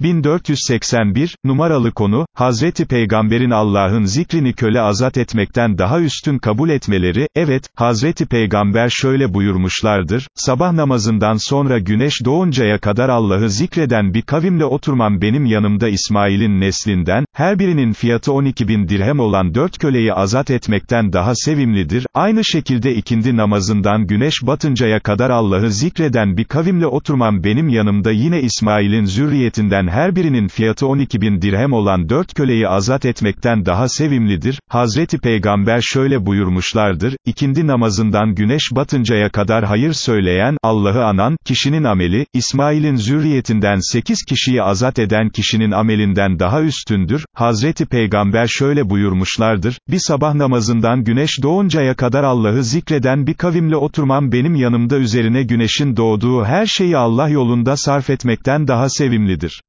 1481, numaralı konu, Hazreti Peygamberin Allah'ın zikrini köle azat etmekten daha üstün kabul etmeleri, evet, Hazreti Peygamber şöyle buyurmuşlardır, sabah namazından sonra güneş doğuncaya kadar Allah'ı zikreden bir kavimle oturmam benim yanımda İsmail'in neslinden, her birinin fiyatı 12 bin dirhem olan dört köleyi azat etmekten daha sevimlidir, aynı şekilde ikindi namazından güneş batıncaya kadar Allah'ı zikreden bir kavimle oturmam benim yanımda yine İsmail'in zürriyetinden her birinin fiyatı 12 bin dirhem olan dört köleyi azat etmekten daha sevimlidir, Hazreti Peygamber şöyle buyurmuşlardır, ikindi namazından güneş batıncaya kadar hayır söyleyen, Allah'ı anan, kişinin ameli, İsmail'in zürriyetinden sekiz kişiyi azat eden kişinin amelinden daha üstündür, Hazreti Peygamber şöyle buyurmuşlardır, bir sabah namazından güneş doğuncaya kadar Allah'ı zikreden bir kavimle oturmam benim yanımda üzerine güneşin doğduğu her şeyi Allah yolunda sarf etmekten daha sevimlidir.